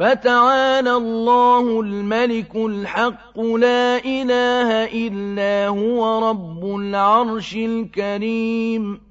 فَتَعَالَى اللَّهُ الْمَلِكُ الْحَقُّ لَا إِلَٰهَ إِلَّا هُوَ رَبُّ الْعَرْشِ الْكَرِيمِ.